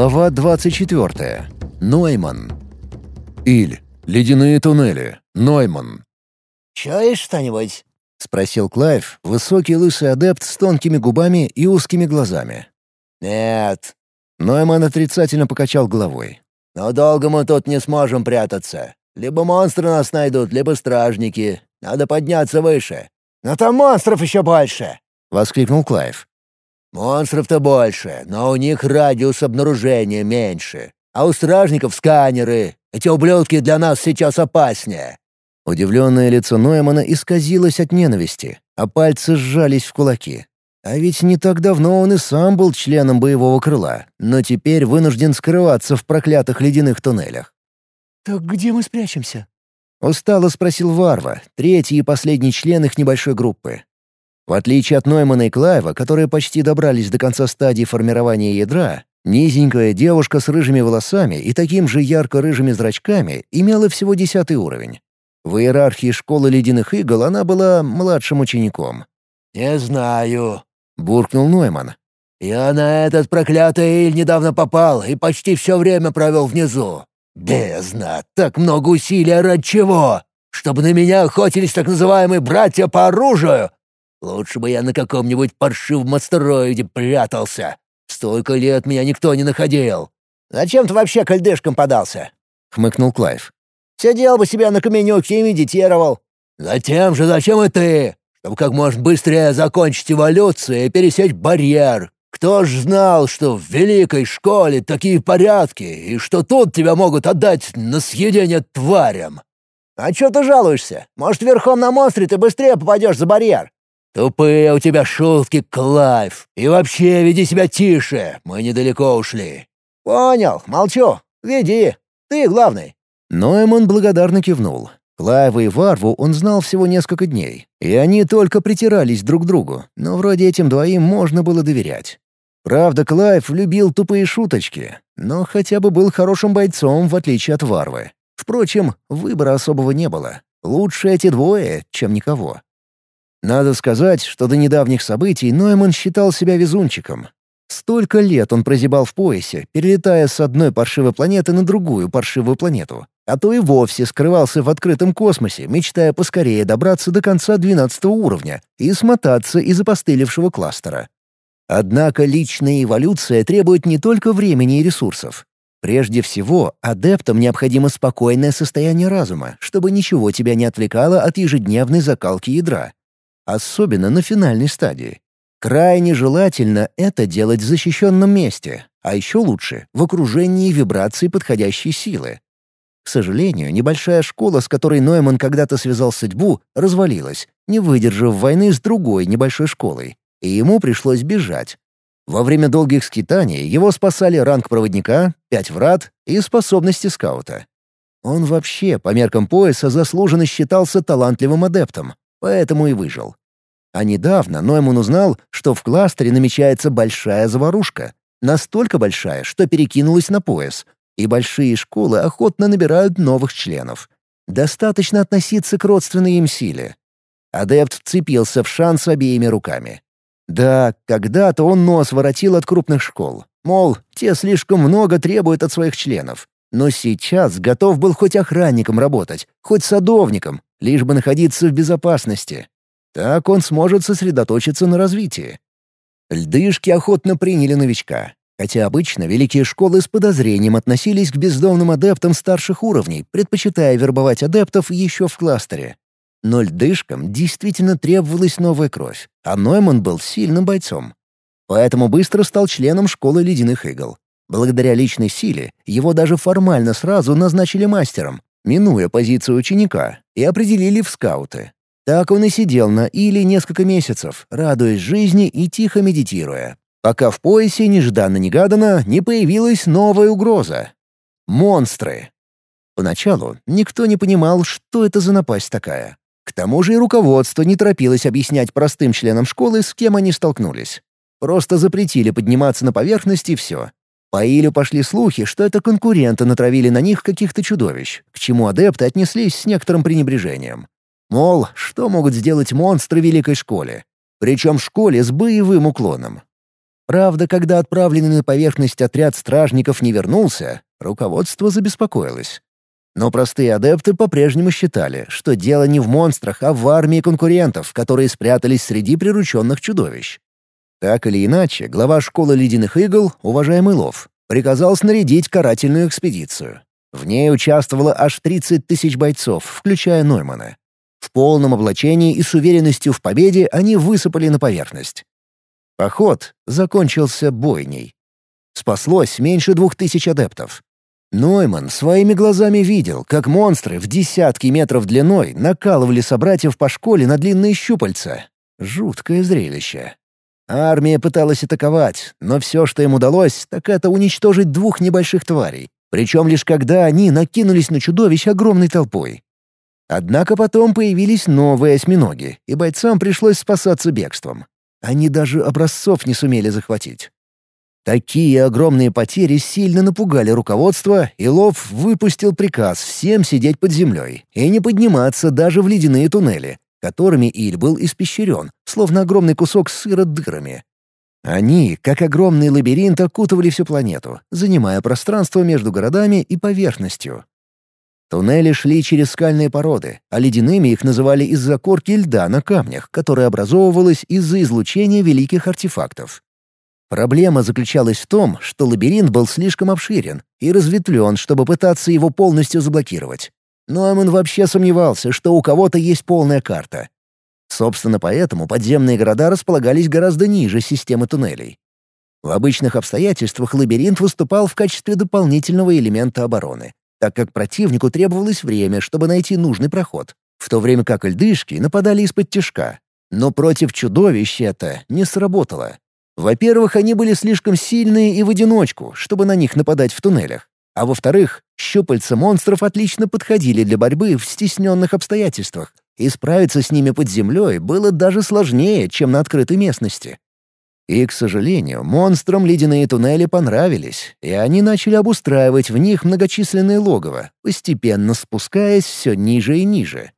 Глава 24. Нойман. Иль. Ледяные туннели. Нойман. «Чуешь что-нибудь?» — спросил Клайв, высокий лысый адепт с тонкими губами и узкими глазами. «Нет. Нойман отрицательно покачал головой. Но долго мы тут не сможем прятаться. Либо монстры нас найдут, либо стражники. Надо подняться выше. Но там монстров еще больше!» — воскликнул Клайв. «Монстров-то больше, но у них радиус обнаружения меньше. А у стражников сканеры. Эти ублюдки для нас сейчас опаснее». Удивленное лицо Ноймана исказилось от ненависти, а пальцы сжались в кулаки. А ведь не так давно он и сам был членом боевого крыла, но теперь вынужден скрываться в проклятых ледяных туннелях. «Так где мы спрячемся?» — устало спросил Варва, третий и последний член их небольшой группы. В отличие от Ноймана и Клайва, которые почти добрались до конца стадии формирования ядра, низенькая девушка с рыжими волосами и таким же ярко-рыжими зрачками имела всего десятый уровень. В иерархии школы ледяных игл она была младшим учеником. «Не знаю», — буркнул Нойман. «Я на этот проклятый Иль недавно попал и почти все время провел внизу. Бездна! Так много усилий ради чего? Чтобы на меня охотились так называемые «братья по оружию»? Лучше бы я на каком-нибудь паршивом астероиде прятался. Столько лет меня никто не находил. Зачем ты вообще к льдышкам подался?» — хмыкнул Клайв. «Сидел бы себя на каменюке и медитировал». «Затем же зачем и ты? Чтобы как можно быстрее закончить эволюцию и пересечь барьер. Кто ж знал, что в великой школе такие порядки, и что тут тебя могут отдать на съедение тварям?» «А чё ты жалуешься? Может, верхом на монстре ты быстрее попадешь за барьер?» «Тупые у тебя шутки, Клайв! И вообще веди себя тише, мы недалеко ушли!» «Понял, молчу. Веди. Ты главный». Нойман благодарно кивнул. Клайва и Варву он знал всего несколько дней, и они только притирались друг к другу, но вроде этим двоим можно было доверять. Правда, Клайв любил тупые шуточки, но хотя бы был хорошим бойцом, в отличие от Варвы. Впрочем, выбора особого не было. Лучше эти двое, чем никого. Надо сказать, что до недавних событий Нойман считал себя везунчиком. Столько лет он прозябал в поясе, перелетая с одной паршивой планеты на другую паршивую планету, а то и вовсе скрывался в открытом космосе, мечтая поскорее добраться до конца 12 уровня и смотаться из опостылевшего кластера. Однако личная эволюция требует не только времени и ресурсов. Прежде всего, адептам необходимо спокойное состояние разума, чтобы ничего тебя не отвлекало от ежедневной закалки ядра особенно на финальной стадии. Крайне желательно это делать в защищенном месте, а еще лучше — в окружении вибраций подходящей силы. К сожалению, небольшая школа, с которой Нойман когда-то связал судьбу, развалилась, не выдержав войны с другой небольшой школой, и ему пришлось бежать. Во время долгих скитаний его спасали ранг проводника, пять врат и способности скаута. Он вообще, по меркам пояса, заслуженно считался талантливым адептом, поэтому и выжил. А недавно Нойман узнал, что в кластере намечается большая заварушка. Настолько большая, что перекинулась на пояс. И большие школы охотно набирают новых членов. Достаточно относиться к родственной им силе. Адепт вцепился в шанс обеими руками. Да, когда-то он нос воротил от крупных школ. Мол, те слишком много требуют от своих членов. Но сейчас готов был хоть охранником работать, хоть садовником, лишь бы находиться в безопасности. Так он сможет сосредоточиться на развитии. Льдышки охотно приняли новичка, хотя обычно великие школы с подозрением относились к бездомным адептам старших уровней, предпочитая вербовать адептов еще в кластере. Но льдышкам действительно требовалась новая кровь, а Нойман был сильным бойцом. Поэтому быстро стал членом школы ледяных игл. Благодаря личной силе его даже формально сразу назначили мастером, минуя позицию ученика, и определили в скауты. Так он и сидел на Иле несколько месяцев, радуясь жизни и тихо медитируя, пока в поясе нежданно-негаданно не появилась новая угроза — монстры. Поначалу никто не понимал, что это за напасть такая. К тому же и руководство не торопилось объяснять простым членам школы, с кем они столкнулись. Просто запретили подниматься на поверхность и все. По Илю пошли слухи, что это конкуренты натравили на них каких-то чудовищ, к чему адепты отнеслись с некоторым пренебрежением. Мол, что могут сделать монстры Великой Школе? Причем в школе с боевым уклоном. Правда, когда отправленный на поверхность отряд стражников не вернулся, руководство забеспокоилось. Но простые адепты по-прежнему считали, что дело не в монстрах, а в армии конкурентов, которые спрятались среди прирученных чудовищ. Так или иначе, глава школы ледяных игл, уважаемый Лов, приказал снарядить карательную экспедицию. В ней участвовало аж 30 тысяч бойцов, включая Ноймана. В полном облачении и с уверенностью в победе они высыпали на поверхность. Поход закончился бойней. Спаслось меньше двух тысяч адептов. Нойман своими глазами видел, как монстры в десятки метров длиной накалывали собратьев по школе на длинные щупальца. Жуткое зрелище. Армия пыталась атаковать, но все, что им удалось, так это уничтожить двух небольших тварей. Причем лишь когда они накинулись на чудовищ огромной толпой. Однако потом появились новые осьминоги, и бойцам пришлось спасаться бегством. Они даже образцов не сумели захватить. Такие огромные потери сильно напугали руководство, и Лов выпустил приказ всем сидеть под землей и не подниматься даже в ледяные туннели, которыми Иль был испещрен, словно огромный кусок сыра дырами. Они, как огромный лабиринт, окутывали всю планету, занимая пространство между городами и поверхностью. Туннели шли через скальные породы, а ледяными их называли из-за корки льда на камнях, которая образовывалась из-за излучения великих артефактов. Проблема заключалась в том, что лабиринт был слишком обширен и разветвлен, чтобы пытаться его полностью заблокировать. Но Амон вообще сомневался, что у кого-то есть полная карта. Собственно, поэтому подземные города располагались гораздо ниже системы туннелей. В обычных обстоятельствах лабиринт выступал в качестве дополнительного элемента обороны, так как противнику требовалось время, чтобы найти нужный проход, в то время как льдышки нападали из-под тяжка. Но против чудовищ это не сработало. Во-первых, они были слишком сильные и в одиночку, чтобы на них нападать в туннелях. А во-вторых, щупальца монстров отлично подходили для борьбы в стесненных обстоятельствах, и справиться с ними под землей было даже сложнее, чем на открытой местности. И, к сожалению, монстрам ледяные туннели понравились, и они начали обустраивать в них многочисленные логово, постепенно спускаясь все ниже и ниже.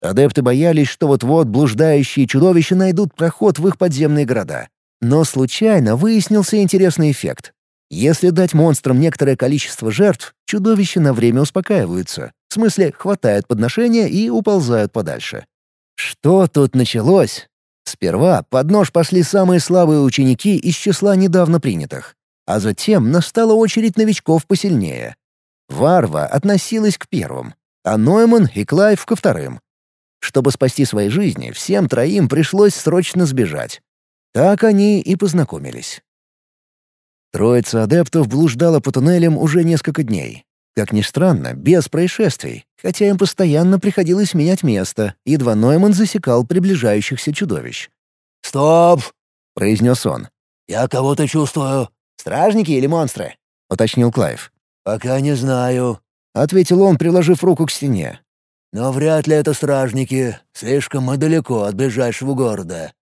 Адепты боялись, что вот-вот блуждающие чудовища найдут проход в их подземные города. Но случайно выяснился интересный эффект. Если дать монстрам некоторое количество жертв, чудовища на время успокаиваются. В смысле, хватают подношения и уползают подальше. Что тут началось? Сперва под нож пошли самые слабые ученики из числа недавно принятых. А затем настала очередь новичков посильнее. Варва относилась к первым, а Нойман и Клайв — ко вторым. Чтобы спасти свои жизни, всем троим пришлось срочно сбежать. Так они и познакомились. Троица адептов блуждала по туннелям уже несколько дней. Как ни странно, без происшествий, хотя им постоянно приходилось менять место, едва Нойман засекал приближающихся чудовищ. «Стоп!» — произнес он. «Я кого-то чувствую». «Стражники или монстры?» — уточнил Клайв. «Пока не знаю», — ответил он, приложив руку к стене. «Но вряд ли это стражники. Слишком мы далеко от ближайшего города.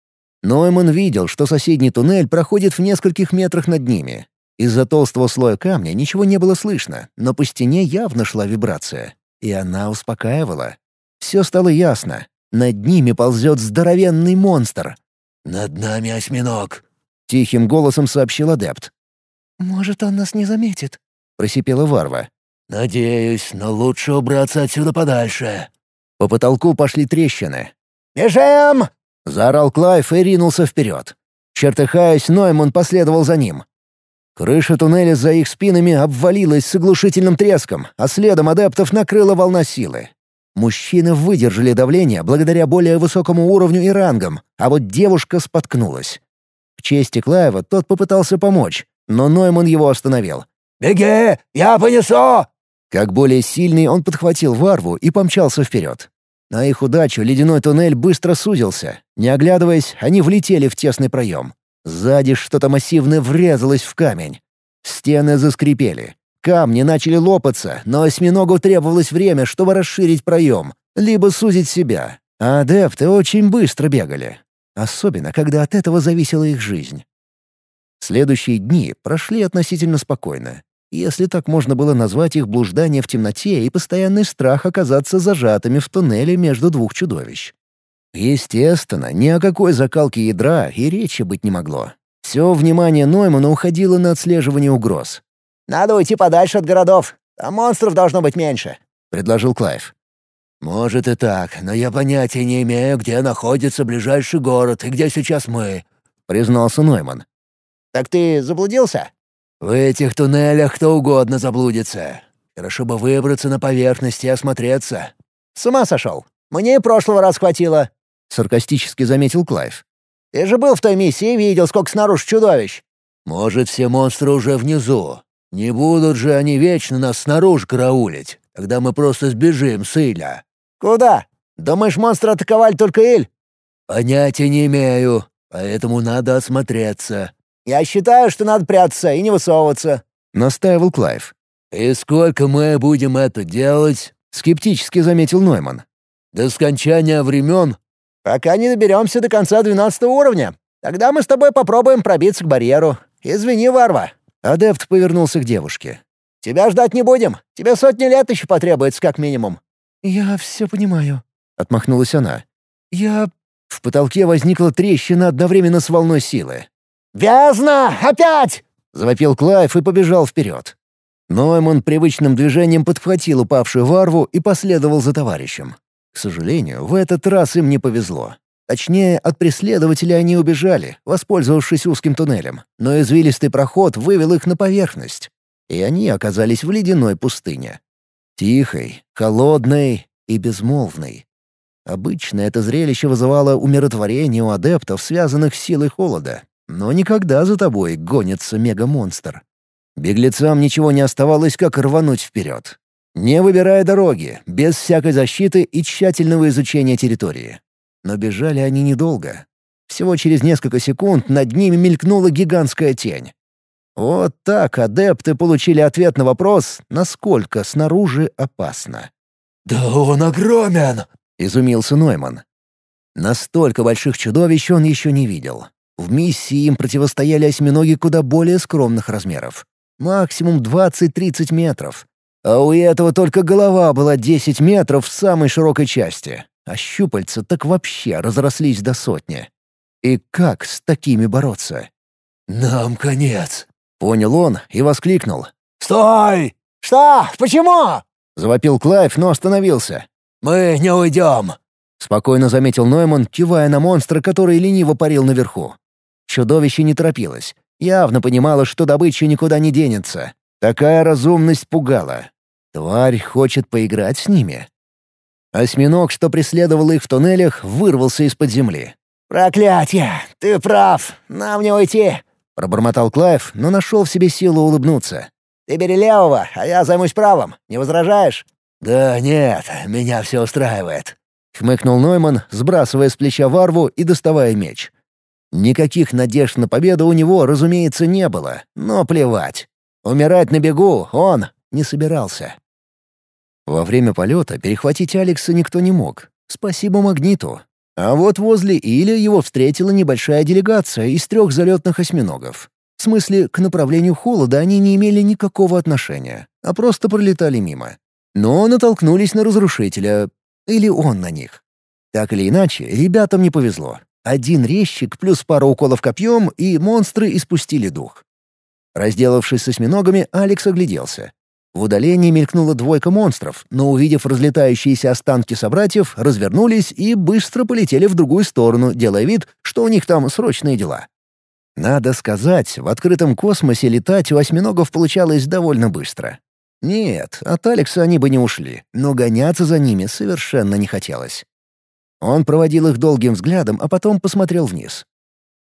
Нойман видел, что соседний туннель проходит в нескольких метрах над ними. Из-за толстого слоя камня ничего не было слышно, но по стене явно шла вибрация. И она успокаивала. Все стало ясно. Над ними ползет здоровенный монстр. «Над нами осьминог», — тихим голосом сообщил адепт. «Может, он нас не заметит?» — просипела Варва. «Надеюсь, но лучше убраться отсюда подальше». По потолку пошли трещины. «Бежим!» Заорал Клайв и ринулся вперед. Чертыхаясь, Нойман последовал за ним. Крыша туннеля за их спинами обвалилась с оглушительным треском, а следом адептов накрыла волна силы. Мужчины выдержали давление благодаря более высокому уровню и рангам, а вот девушка споткнулась. К чести Клаева тот попытался помочь, но Нойман его остановил. «Беги! Я понесу!» Как более сильный он подхватил Варву и помчался вперед. На их удачу ледяной туннель быстро сузился. Не оглядываясь, они влетели в тесный проем. Сзади что-то массивное врезалось в камень. Стены заскрипели. Камни начали лопаться, но осьминогу требовалось время, чтобы расширить проем, либо сузить себя. А адепты очень быстро бегали. Особенно, когда от этого зависела их жизнь. Следующие дни прошли относительно спокойно если так можно было назвать их блуждание в темноте и постоянный страх оказаться зажатыми в туннеле между двух чудовищ. Естественно, ни о какой закалке ядра и речи быть не могло. Все внимание Ноймана уходило на отслеживание угроз. «Надо уйти подальше от городов. Там монстров должно быть меньше», — предложил Клайв. «Может и так, но я понятия не имею, где находится ближайший город и где сейчас мы», — признался Нойман. «Так ты заблудился?» «В этих туннелях кто угодно заблудится. Хорошо бы выбраться на поверхность и осмотреться». «С ума сошел? Мне и прошлого раз хватило», — саркастически заметил Клайв. «Ты же был в той миссии и видел, сколько снаружи чудовищ». «Может, все монстры уже внизу. Не будут же они вечно нас снаружи караулить. Тогда мы просто сбежим с Иля». «Куда? Думаешь, монстры атаковали только Иль?» «Понятия не имею, поэтому надо осмотреться». «Я считаю, что надо прятаться и не высовываться», — настаивал Клайв. «И сколько мы будем это делать?» — скептически заметил Нойман. «До скончания времен?» «Пока не доберемся до конца двенадцатого уровня. Тогда мы с тобой попробуем пробиться к барьеру. Извини, Варва». Адепт повернулся к девушке. «Тебя ждать не будем. Тебе сотни лет еще потребуется, как минимум». «Я все понимаю», — отмахнулась она. «Я...» В потолке возникла трещина одновременно с волной силы. «Бездна! Опять!» — завопил Клайв и побежал вперед. Нойман привычным движением подхватил упавшую Варву и последовал за товарищем. К сожалению, в этот раз им не повезло. Точнее, от преследователя они убежали, воспользовавшись узким туннелем, но извилистый проход вывел их на поверхность, и они оказались в ледяной пустыне. Тихой, холодной и безмолвной. Обычно это зрелище вызывало умиротворение у адептов, связанных с силой холода, но никогда за тобой гонится мегамонстр. Беглецам ничего не оставалось, как рвануть вперед. Не выбирая дороги, без всякой защиты и тщательного изучения территории. Но бежали они недолго. Всего через несколько секунд над ними мелькнула гигантская тень. Вот так адепты получили ответ на вопрос, насколько снаружи опасно. «Да он огромен!» — изумился Нойман. Настолько больших чудовищ он еще не видел. В миссии им противостояли осьминоги куда более скромных размеров. Максимум 20-30 метров. А у этого только голова была 10 метров в самой широкой части а щупальца так вообще разрослись до сотни. И как с такими бороться? «Нам конец!» — понял он и воскликнул. «Стой! Что? Почему?» — завопил Клайв, но остановился. «Мы не уйдем!» — спокойно заметил Нойман, кивая на монстра, который лениво парил наверху. Чудовище не торопилось. Явно понимало, что добыча никуда не денется. Такая разумность пугала. Тварь хочет поиграть с ними. Осьминог, что преследовал их в туннелях, вырвался из-под земли. «Проклятие! Ты прав! Нам не уйти!» — пробормотал Клайв, но нашел в себе силу улыбнуться. «Ты бери левого, а я займусь правым. Не возражаешь?» «Да нет, меня все устраивает», — хмыкнул Нойман, сбрасывая с плеча варву и доставая меч. Никаких надежд на победу у него, разумеется, не было, но плевать. Умирать на бегу он не собирался. Во время полета перехватить Алекса никто не мог. Спасибо магниту. А вот возле Иля его встретила небольшая делегация из трех залетных осьминогов. В смысле, к направлению холода они не имели никакого отношения, а просто пролетали мимо. Но натолкнулись на разрушителя. Или он на них. Так или иначе, ребятам не повезло. Один резчик плюс пара уколов копьем, и монстры испустили дух. Разделавшись с осьминогами, Алекс огляделся. В удалении мелькнула двойка монстров, но, увидев разлетающиеся останки собратьев, развернулись и быстро полетели в другую сторону, делая вид, что у них там срочные дела. Надо сказать, в открытом космосе летать у осьминогов получалось довольно быстро. Нет, от Алекса они бы не ушли, но гоняться за ними совершенно не хотелось. Он проводил их долгим взглядом, а потом посмотрел вниз.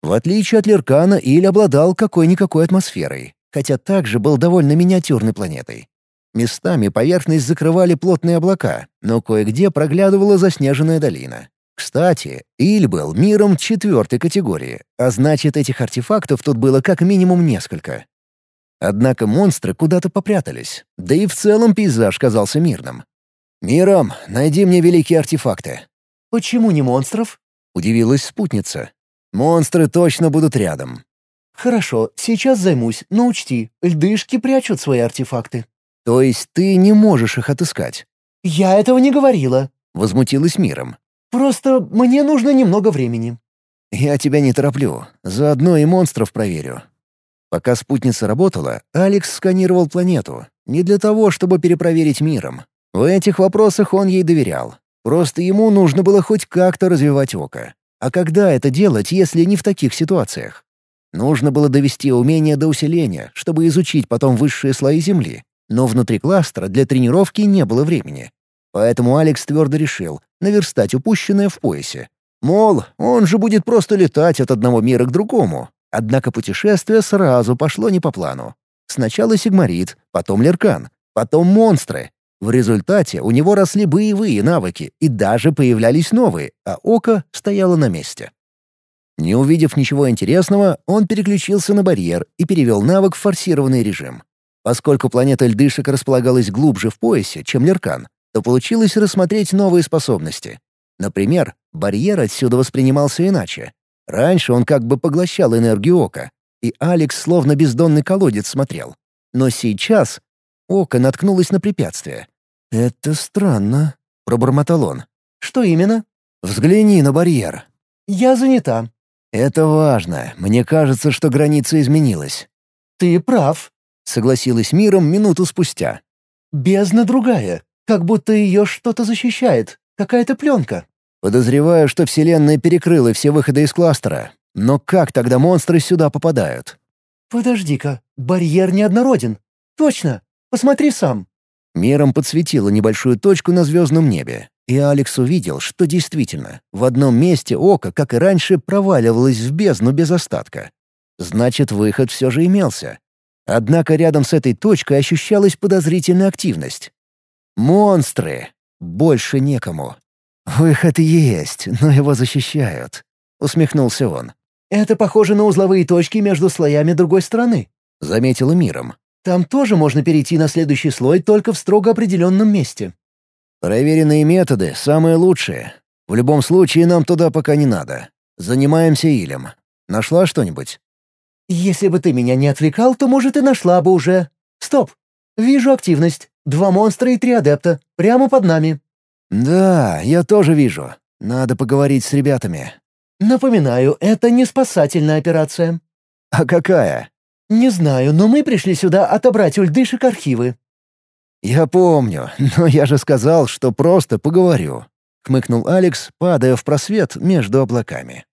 В отличие от Леркана, Иль обладал какой-никакой атмосферой, хотя также был довольно миниатюрной планетой. Местами поверхность закрывали плотные облака, но кое-где проглядывала заснеженная долина. Кстати, Иль был миром четвертой категории, а значит, этих артефактов тут было как минимум несколько. Однако монстры куда-то попрятались, да и в целом пейзаж казался мирным. «Миром, найди мне великие артефакты». «Почему не монстров?» — удивилась спутница. «Монстры точно будут рядом». «Хорошо, сейчас займусь, но учти, льдышки прячут свои артефакты». «То есть ты не можешь их отыскать?» «Я этого не говорила», — возмутилась миром. «Просто мне нужно немного времени». Я тебя не тороплю. Заодно и монстров проверю». Пока спутница работала, Алекс сканировал планету. Не для того, чтобы перепроверить миром. В этих вопросах он ей доверял. Просто ему нужно было хоть как-то развивать око. А когда это делать, если не в таких ситуациях? Нужно было довести умение до усиления, чтобы изучить потом высшие слои Земли. Но внутри кластера для тренировки не было времени. Поэтому Алекс твердо решил наверстать упущенное в поясе. Мол, он же будет просто летать от одного мира к другому. Однако путешествие сразу пошло не по плану. Сначала Сигмарит, потом Леркан, потом монстры. В результате у него росли боевые навыки и даже появлялись новые, а око стояло на месте. Не увидев ничего интересного, он переключился на барьер и перевел навык в форсированный режим. Поскольку планета льдышек располагалась глубже в поясе, чем Леркан, то получилось рассмотреть новые способности. Например, барьер отсюда воспринимался иначе. Раньше он как бы поглощал энергию ока, и Алекс словно бездонный колодец смотрел. Но сейчас око наткнулось на препятствие. «Это странно», — пробормотал он. «Что именно?» «Взгляни на барьер». «Я занята». «Это важно. Мне кажется, что граница изменилась». «Ты прав», — согласилась миром минуту спустя. «Бездна другая. Как будто ее что-то защищает. Какая-то пленка». Подозреваю, что Вселенная перекрыла все выходы из кластера. Но как тогда монстры сюда попадают? «Подожди-ка, барьер неоднороден. Точно, посмотри сам». Миром подсветила небольшую точку на звездном небе, и Алекс увидел, что действительно, в одном месте око, как и раньше, проваливалось в бездну без остатка. Значит, выход все же имелся. Однако рядом с этой точкой ощущалась подозрительная активность. «Монстры! Больше некому. Выход есть, но его защищают», — усмехнулся он. «Это похоже на узловые точки между слоями другой стороны», — заметила миром. «Там тоже можно перейти на следующий слой только в строго определенном месте». Проверенные методы — самые лучшие. В любом случае нам туда пока не надо. Занимаемся Илем. Нашла что-нибудь?» «Если бы ты меня не отвлекал, то, может, и нашла бы уже. Стоп! Вижу активность. Два монстра и три адепта. Прямо под нами». «Да, я тоже вижу. Надо поговорить с ребятами». «Напоминаю, это не спасательная операция». «А какая?» «Не знаю, но мы пришли сюда отобрать у льдышек архивы. «Я помню, но я же сказал, что просто поговорю», — хмыкнул Алекс, падая в просвет между облаками.